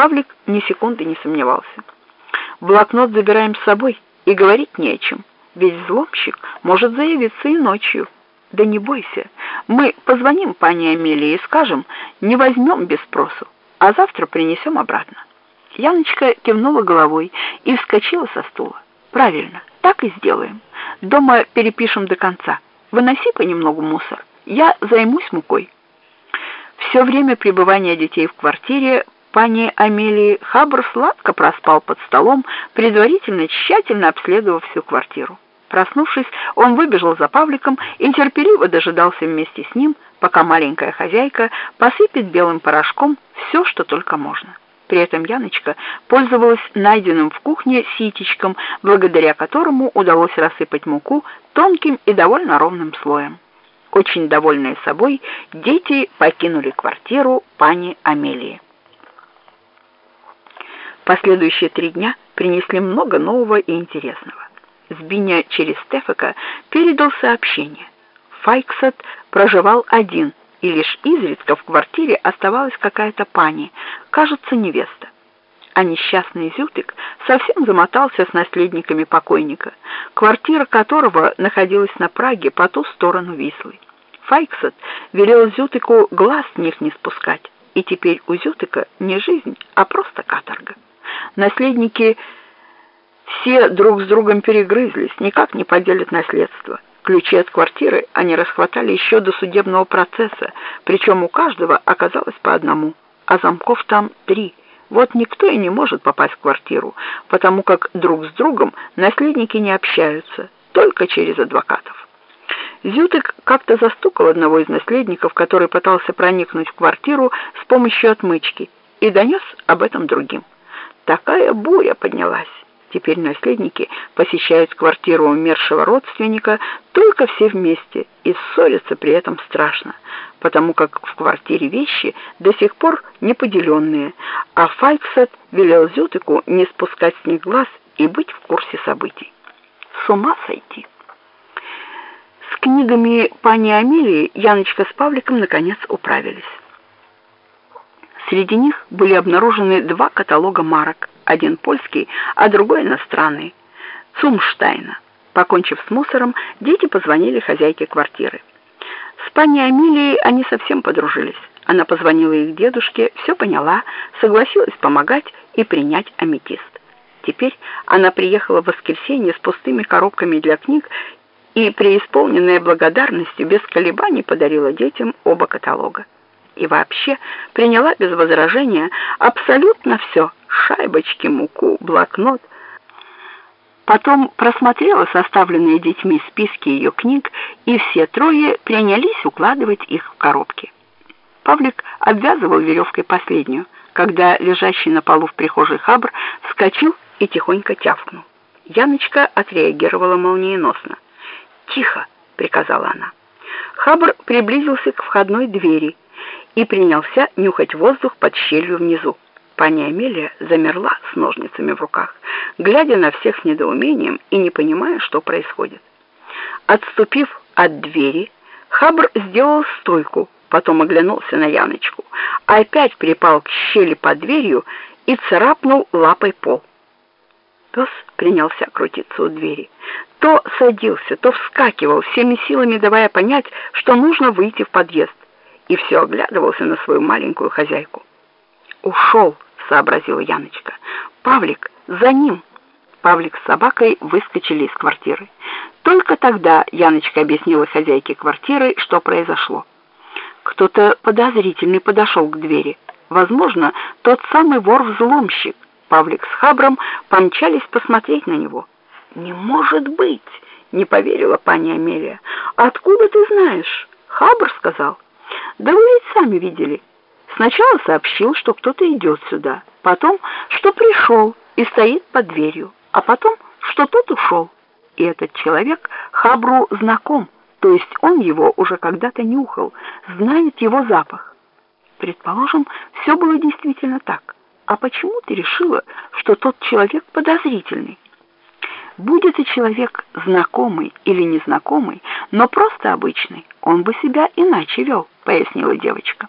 Павлик ни секунды не сомневался. Блокнот забираем с собой, и говорить не о чем, ведь взломщик может заявиться и ночью. Да не бойся, мы позвоним пане Амелии и скажем, не возьмем без спросу, а завтра принесем обратно. Яночка кивнула головой и вскочила со стула. Правильно, так и сделаем. Дома перепишем до конца. Выноси понемногу мусор. Я займусь мукой. Все время пребывания детей в квартире пани Амелии Хабр сладко проспал под столом, предварительно тщательно обследовав всю квартиру. Проснувшись, он выбежал за Павликом и терпеливо дожидался вместе с ним, пока маленькая хозяйка посыпет белым порошком все, что только можно. При этом Яночка пользовалась найденным в кухне ситечком, благодаря которому удалось рассыпать муку тонким и довольно ровным слоем. Очень довольные собой, дети покинули квартиру пани Амелии. Последующие три дня принесли много нового и интересного. Збиня через Стефака передал сообщение. Файксет проживал один, и лишь изредка в квартире оставалась какая-то пани, кажется, невеста. А несчастный Зютык совсем замотался с наследниками покойника, квартира которого находилась на Праге по ту сторону Вислы. Файксет велел Зютыку глаз с них не спускать, и теперь у Зютыка не жизнь, а просто каторга. Наследники все друг с другом перегрызлись, никак не поделят наследство. Ключи от квартиры они расхватали еще до судебного процесса, причем у каждого оказалось по одному, а замков там три. Вот никто и не может попасть в квартиру, потому как друг с другом наследники не общаются, только через адвокатов. Зютык как-то застукал одного из наследников, который пытался проникнуть в квартиру с помощью отмычки, и донес об этом другим. Такая буря поднялась. Теперь наследники посещают квартиру умершего родственника только все вместе, и ссорятся при этом страшно, потому как в квартире вещи до сих пор неподеленные, а Файксет велел Зютыку не спускать с них глаз и быть в курсе событий. С ума сойти! С книгами пани Амелии Яночка с Павликом наконец управились. Среди них были обнаружены два каталога марок, один польский, а другой иностранный, Цумштайна. Покончив с мусором, дети позвонили хозяйке квартиры. С пани Амилией они совсем подружились. Она позвонила их дедушке, все поняла, согласилась помогать и принять аметист. Теперь она приехала в воскресенье с пустыми коробками для книг и, преисполненная благодарностью, без колебаний подарила детям оба каталога. И вообще приняла без возражения абсолютно все – шайбочки, муку, блокнот. Потом просмотрела составленные детьми списки ее книг, и все трое принялись укладывать их в коробки. Павлик обвязывал веревкой последнюю, когда лежащий на полу в прихожей хабр вскочил и тихонько тявкнул. Яночка отреагировала молниеносно. «Тихо!» — приказала она. Хабр приблизился к входной двери и принялся нюхать воздух под щелью внизу. Паня Амелия замерла с ножницами в руках, глядя на всех с недоумением и не понимая, что происходит. Отступив от двери, Хабр сделал стойку, потом оглянулся на Яночку, опять припал к щели под дверью и царапнул лапой пол. Пес принялся крутиться у двери. То садился, то вскакивал, всеми силами давая понять, что нужно выйти в подъезд, и все оглядывался на свою маленькую хозяйку. «Ушел!» сообразила Яночка. «Павлик, за ним!» Павлик с собакой выскочили из квартиры. Только тогда Яночка объяснила хозяйке квартиры, что произошло. Кто-то подозрительный подошел к двери. Возможно, тот самый вор-взломщик. Павлик с Хабром помчались посмотреть на него. «Не может быть!» — не поверила пани Амелия. «Откуда ты знаешь?» «Хабр сказал». «Да вы ведь сами видели». Сначала сообщил, что кто-то идет сюда, потом, что пришел и стоит под дверью, а потом, что тот ушел. И этот человек Хабру знаком, то есть он его уже когда-то нюхал, знает его запах. Предположим, все было действительно так. А почему ты решила, что тот человек подозрительный? Будет и человек знакомый или незнакомый, но просто обычный, он бы себя иначе вел, пояснила девочка.